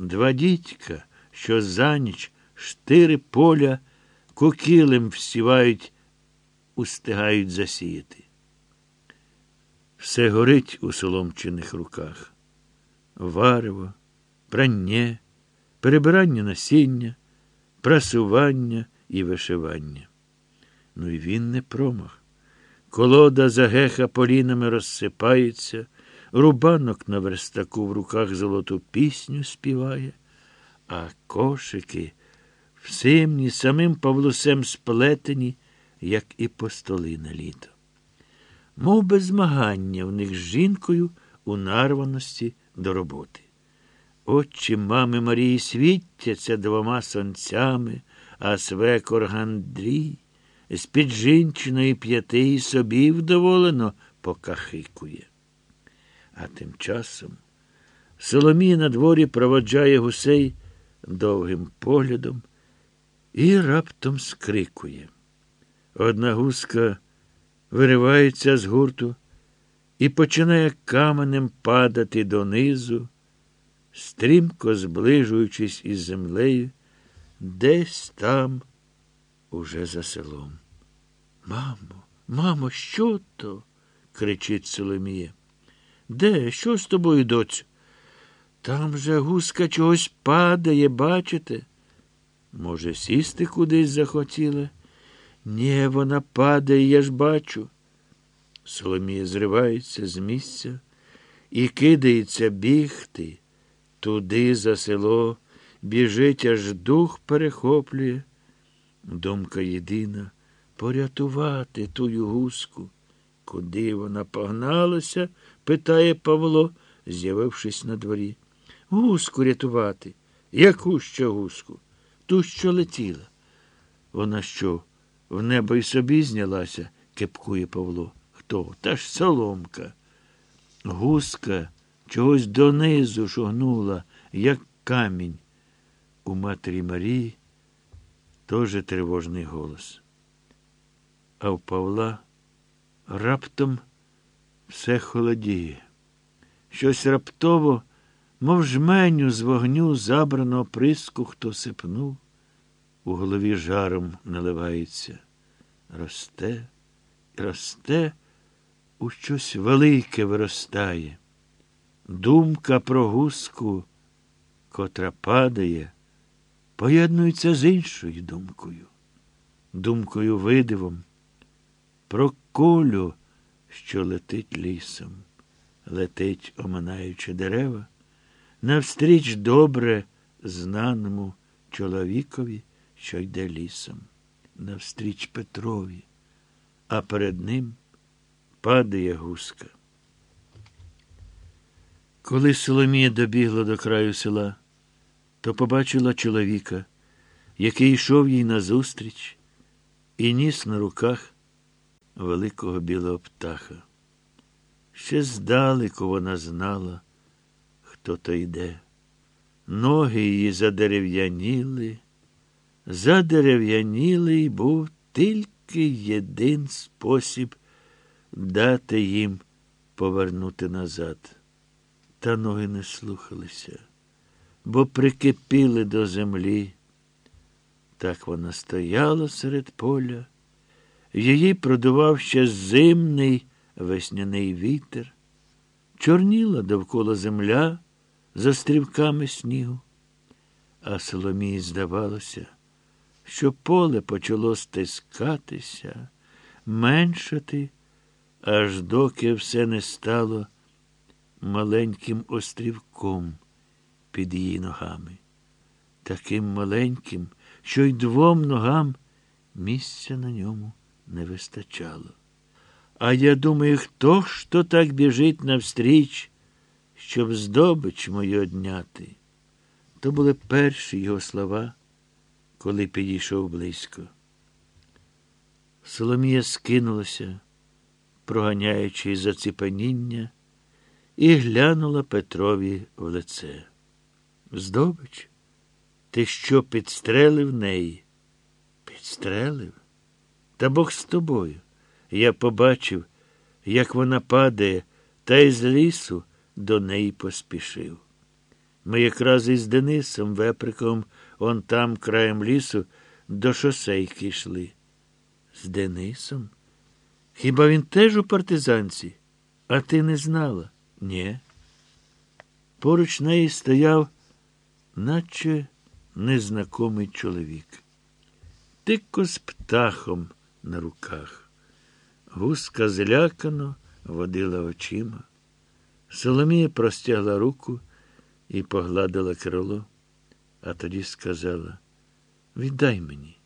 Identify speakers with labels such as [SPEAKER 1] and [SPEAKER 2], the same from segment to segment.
[SPEAKER 1] Два дідька, що за ніч штири поля кокілем всівають, устигають засіяти. Все горить у соломчених руках. Варево, прання, перебирання насіння, прасування і вишивання. Ну і він не промах. Колода загеха полінами розсипається, рубанок на верстаку в руках золоту пісню співає, а кошики всимні самим Павлусем сплетені, як і постоли на літо. Мов без змагання в них з жінкою у нарваності до роботи. Очі мами Марії світяться двома сонцями, а свекор Гандрій з під жінчиної п'яти собі вдоволено покахикує. А тим часом Соломія на дворі проводжає гусей довгим поглядом і раптом скрикує. Одна гуска виривається з гурту і починає каменем падати донизу, стрімко зближуючись із землею, десь там, уже за селом. Мамо, мамо, що то? кричить Соломія. Де? Що з тобою, доцю? Там же гуска чогось падає, бачите? Може, сісти кудись захотіла? Нє, вона падає, я ж бачу. Соломія зривається з місця і кидається бігти. Туди за село біжить, аж дух перехоплює. Думка єдина порятувати тую гуску. Куди вона погналася? питає Павло, з'явившись на дворі. Гуску рятувати. Яку ще гуску? Ту, що летіла. Вона що, в небо й собі знялася, кепкує Павло. Хто? Та ж соломка. Гуска чогось донизу шогнула, як камінь. У матері Марії теж тривожний голос. А в Павла раптом все холодіє. Щось раптово, мов жменю з вогню забраного приску, хто сипнув, у голові жаром наливається. Росте, росте, у щось велике виростає. Думка про гуску, котра падає, поєднується з іншою думкою, думкою видивом, про колю, що летить лісом, летить, оминаючи дерева, навстріч добре знаному чоловікові, що йде лісом, навстріч Петрові, а перед ним падає гуска. Коли Соломія добігла до краю села, то побачила чоловіка, який йшов їй назустріч і ніс на руках великого білого птаха. Ще здалеку вона знала, хто то йде. Ноги її задерев'яніли, задерев'яніли і був тільки єдин спосіб дати їм повернути назад. Та ноги не слухалися, бо прикипіли до землі. Так вона стояла серед поля, її продував ще зимний весняний вітер, чорніла довкола земля за стрівками снігу, а Соломії здавалося, що поле почало стискатися, меншати, аж доки все не стало маленьким острівком під її ногами, таким маленьким, що й двом ногам місця на ньому не вистачало. А я думаю, хто ж то так біжить навстріч, щоб здобич мою одняти? То були перші його слова, коли підійшов близько. Соломія скинулася, проганяючи заціпаніння, і глянула Петрові в лице. Здобич, ти що підстрелив неї? Підстрелив? Та Бог з тобою. Я побачив, як вона падає, та й з лісу до неї поспішив. Ми якраз із Денисом Веприком, он там, краєм лісу, до шосейки йшли. З Денисом? Хіба він теж у партизанці? А ти не знала? Ні. Поруч неї стояв, наче незнакомий чоловік. Тико з птахом на руках. Гуска злякано водила очима. Соломія простягла руку і погладила крило, а тоді сказала Віддай мені.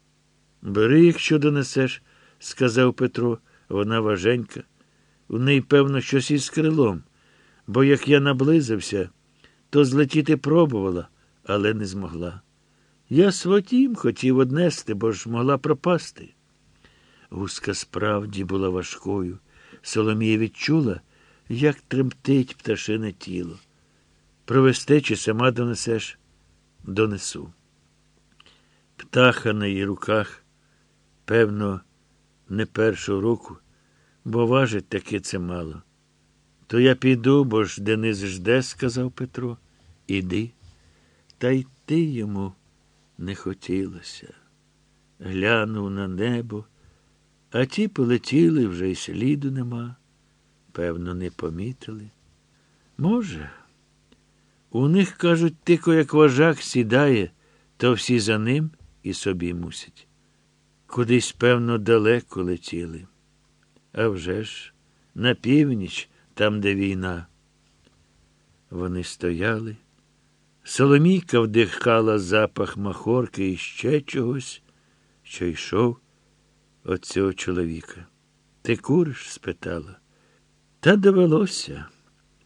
[SPEAKER 1] Бери, якщо донесеш, сказав Петро, вона важенька. У неї, певно, щось із крилом, бо як я наблизився, то злетіти пробувала, але не змогла. Я сватім хотів однести, бо ж могла пропасти. Гуска справді була важкою. Соломія відчула, як тремтить пташине тіло. Провести чи сама донесеш, донесу. Птаха на її руках, певно, не першу руку, бо важить таки це мало. То я піду, бо ж Денис жде, сказав Петро. Іди. Та йти йому не хотілося. Глянув на небо, а ті полетіли вже й сліду нема. Певно, не помітили. Може, у них, кажуть, тико, як вожак сідає, то всі за ним і собі мусять. Кудись, певно, далеко летіли. А вже ж, на північ, там, де війна. Вони стояли. Соломійка вдихала запах махорки і ще чогось, що йшов от цього чоловіка. Ти куриш? спитала. Та довелося.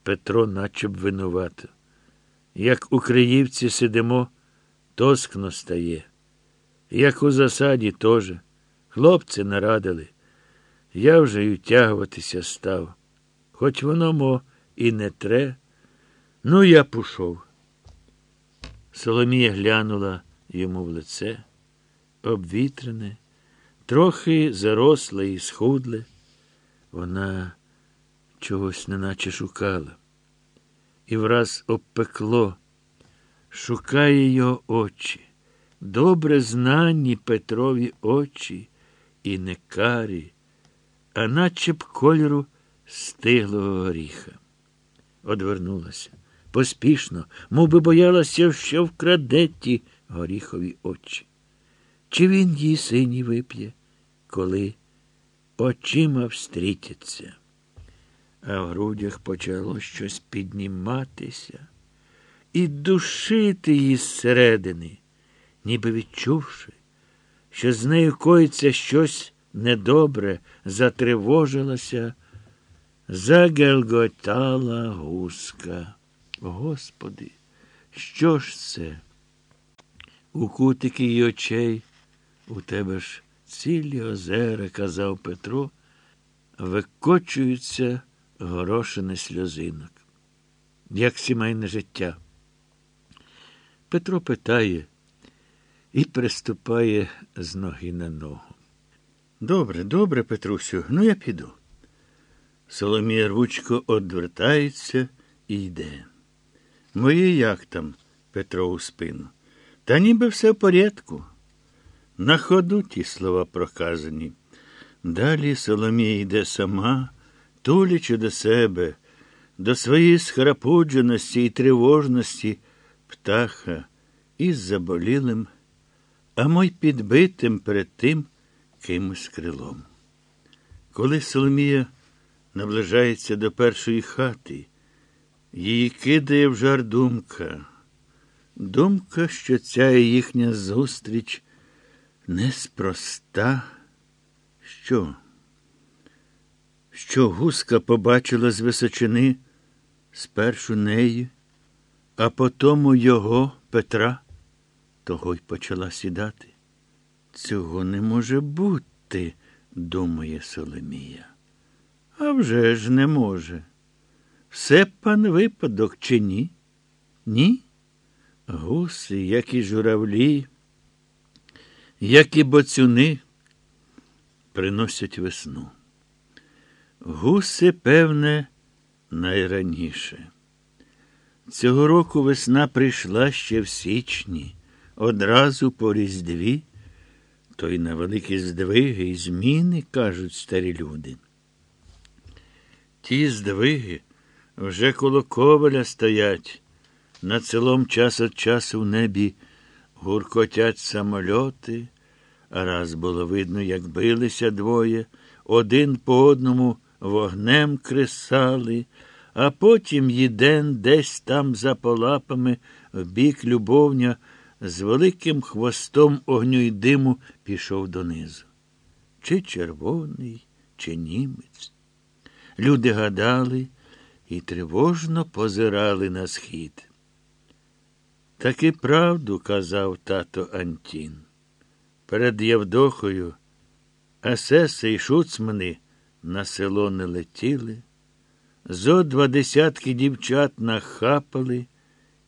[SPEAKER 1] Петро наче б винувато. Як у Криївці сидимо, тоскно стає. Як у засаді теж. Хлопці нарадили. Я вже й утягуватися став. Хоч воно, мо, і не тре. Ну, я пішов. Соломія глянула йому в лице, обвітрене, трохи заросле і схудле. Вона чогось неначе шукала. І враз обпекло, шукає його очі, добре знані Петрові очі, і не карі, а наче б кольору стиглого горіха. Одвернулася поспішно, мов би боялася, що вкраде ті горіхові очі. Чи він її сині вип'є, коли очима встрітяться? А в грудях почало щось підніматися і душити її зсередини, ніби відчувши, що з нею коїться щось недобре, затривожилася, загелготала гуска. Господи, що ж це? У кутики її очей у тебе ж цілі озера, казав Петро, викочуються горошини сльозинок. Як сімейне життя. Петро питає і приступає з ноги на ногу. Добре, добре, Петрусю, ну я піду. Соломія рвучко одвертається і йде. Моє як там, Петро у спину. Та ніби все в порядку. На ходу ті слова проказані. Далі Соломія йде сама, тулячи до себе, до своєї схарапудженості і тривожності птаха із заболілим, а мой підбитим перед тим кимось крилом. Коли Соломія наближається до першої хати, Її кидає в жар думка. Думка, що ця їхня зустріч неспроста. Що? Що гуска побачила з височини спершу неї, а потому його Петра, того й почала сідати. Цього не може бути, думає Соломія. А вже ж не може. Все пан випадок, чи ні? Ні? Гуси, як і журавлі, як і боцюни, приносять весну. Гуси, певне, найраніше. Цього року весна прийшла ще в січні, одразу по Різдві, то й на великі здвиги і зміни, кажуть старі люди. Ті здвиги вже коло коваля стоять, над селом час від часу в небі гуркотять самольоти, раз було видно, як билися двоє, один по одному вогнем кресали, а потім їден десь там за полапами в бік любовня з великим хвостом огню й диму пішов донизу. Чи червоний, чи німець. Люди гадали і тривожно позирали на схід. Таки правду казав тато Антін. Перед Євдохою есеси й шуцмани на село не летіли, зо два десятки дівчат нахапали,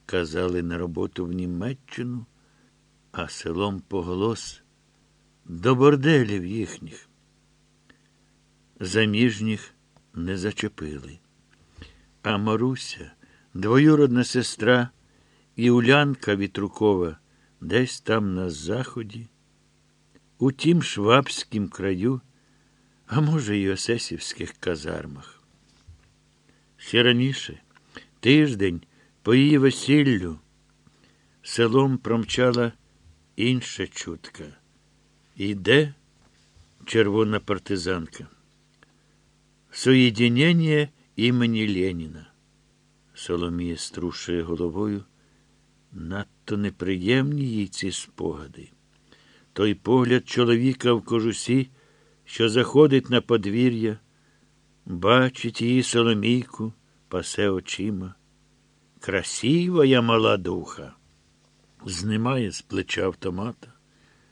[SPEAKER 1] казали на роботу в Німеччину, а селом поголос до борделів їхніх. Заміжніх не зачепили. А Маруся, двоюродна сестра і Улянка Вітрукова десь там на заході, у тім швабськім краю, а може, й осесівських казармах. Ще раніше, тиждень по її весіллю, селом промчала інша чутка. Іде червона партизанка. Соєдінення імені Леніна. Соломія струшує головою. Надто неприємні їй ці спогади. Той погляд чоловіка в кожусі, що заходить на подвір'я, бачить її Соломійку, пасе очима. Красива я мала духа. знімає з плеча автомата,